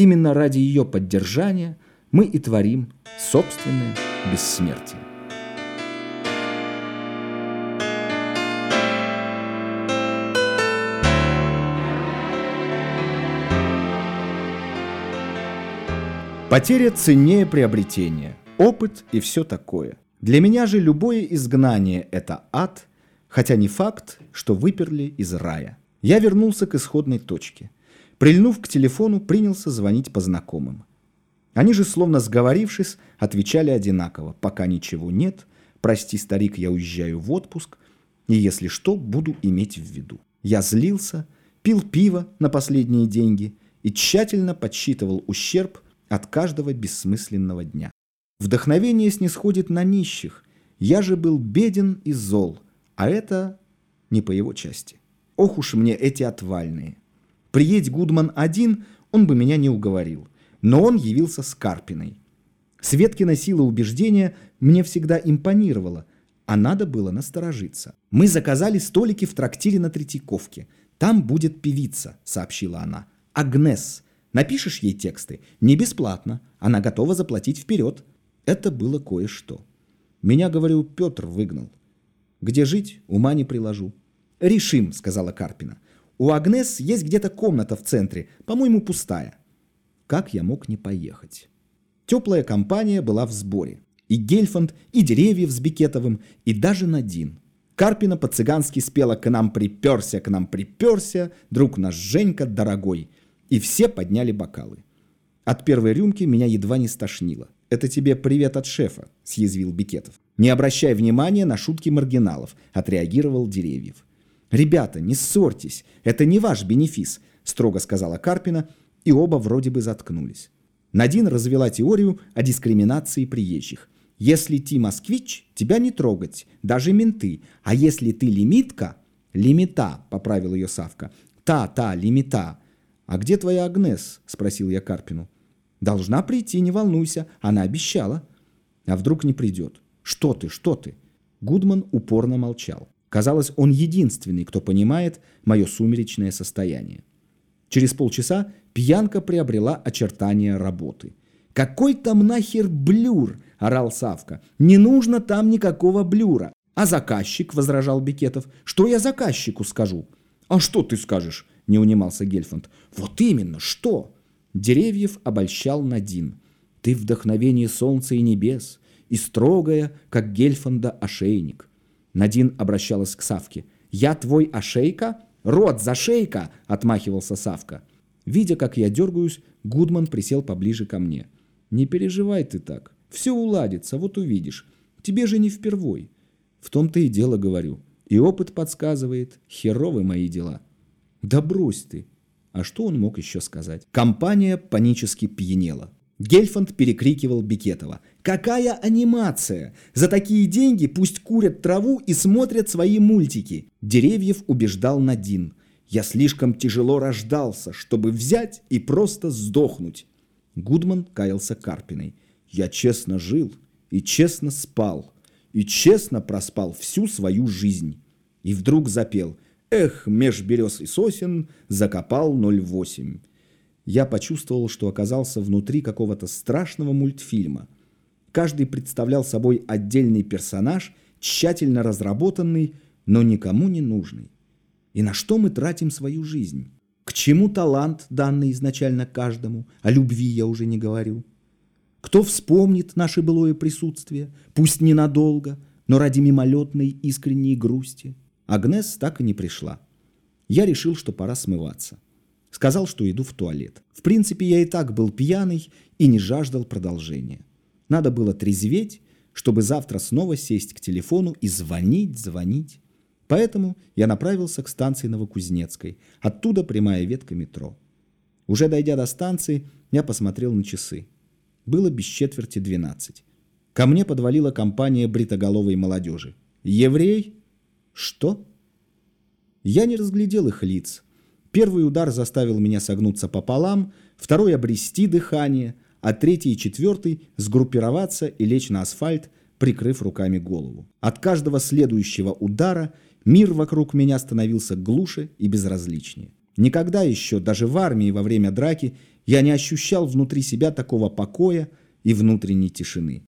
Именно ради ее поддержания мы и творим собственное бессмертие. Потеря ценнее приобретения, опыт и все такое. Для меня же любое изгнание – это ад, хотя не факт, что выперли из рая. Я вернулся к исходной точке. Прильнув к телефону, принялся звонить по знакомым. Они же, словно сговорившись, отвечали одинаково. «Пока ничего нет, прости, старик, я уезжаю в отпуск, и если что, буду иметь в виду». Я злился, пил пиво на последние деньги и тщательно подсчитывал ущерб – от каждого бессмысленного дня. Вдохновение снисходит на нищих. Я же был беден и зол, а это не по его части. Ох уж мне эти отвальные. Приедь Гудман один, он бы меня не уговорил. Но он явился с Карпиной. Светкина сила убеждения мне всегда импонировала, а надо было насторожиться. Мы заказали столики в трактире на Третьяковке. Там будет певица, сообщила она. Агнес – Напишешь ей тексты? Не бесплатно. Она готова заплатить вперед. Это было кое-что. Меня, говорю, Петр выгнал. Где жить, ума не приложу. «Решим», — сказала Карпина. «У Агнес есть где-то комната в центре, по-моему, пустая». Как я мог не поехать? Теплая компания была в сборе. И Гельфанд, и Деревьев с Бикетовым, и даже Надин. Карпина по-цыгански спела «К нам приперся, к нам приперся, друг наш Женька дорогой», и все подняли бокалы. От первой рюмки меня едва не стошнило. «Это тебе привет от шефа», – съязвил Бикетов. «Не обращай внимания на шутки маргиналов», – отреагировал Деревьев. «Ребята, не ссорьтесь, это не ваш бенефис», – строго сказала Карпина, и оба вроде бы заткнулись. Надин развела теорию о дискриминации приезжих. «Если ты москвич, тебя не трогать, даже менты, а если ты лимитка...» «Лимита», – поправил ее Савка. «Та-та, лимита», «А где твоя Агнес?» – спросил я Карпину. «Должна прийти, не волнуйся, она обещала». «А вдруг не придет?» «Что ты, что ты?» Гудман упорно молчал. Казалось, он единственный, кто понимает мое сумеречное состояние. Через полчаса пьянка приобрела очертания работы. «Какой там нахер блюр?» – орал Савка. «Не нужно там никакого блюра». «А заказчик?» – возражал Бикетов. «Что я заказчику скажу?» «А что ты скажешь?» не унимался Гельфанд. «Вот именно, что?» Деревьев обольщал Надин. «Ты вдохновение солнца и небес, и строгая, как Гельфанда, ошейник». Надин обращалась к Савке. «Я твой ошейка? Рот за шейка!» — отмахивался Савка. Видя, как я дергаюсь, Гудман присел поближе ко мне. «Не переживай ты так. Все уладится, вот увидишь. Тебе же не впервой». В том-то и дело говорю. И опыт подсказывает. Херовы мои дела. Да брось ты. А что он мог еще сказать? Компания панически пьянела. Гельфанд перекрикивал Бикетова. «Какая анимация! За такие деньги пусть курят траву и смотрят свои мультики!» Деревьев убеждал Надин. «Я слишком тяжело рождался, чтобы взять и просто сдохнуть!» Гудман каялся Карпиной. «Я честно жил и честно спал, и честно проспал всю свою жизнь!» И вдруг запел – Эх, меж берез и сосен закопал 08. Я почувствовал, что оказался внутри какого-то страшного мультфильма. Каждый представлял собой отдельный персонаж, тщательно разработанный, но никому не нужный. И на что мы тратим свою жизнь? К чему талант, данный изначально каждому? О любви я уже не говорю. Кто вспомнит наше былое присутствие, пусть ненадолго, но ради мимолетной искренней грусти? Агнес так и не пришла. Я решил, что пора смываться. Сказал, что иду в туалет. В принципе, я и так был пьяный и не жаждал продолжения. Надо было трезветь, чтобы завтра снова сесть к телефону и звонить, звонить. Поэтому я направился к станции Новокузнецкой. Оттуда прямая ветка метро. Уже дойдя до станции, я посмотрел на часы. Было без четверти двенадцать. Ко мне подвалила компания бритоголовой молодежи. «Еврей?» Что? Я не разглядел их лиц. Первый удар заставил меня согнуться пополам, второй обрести дыхание, а третий и четвертый сгруппироваться и лечь на асфальт, прикрыв руками голову. От каждого следующего удара мир вокруг меня становился глуше и безразличнее. Никогда еще, даже в армии во время драки, я не ощущал внутри себя такого покоя и внутренней тишины.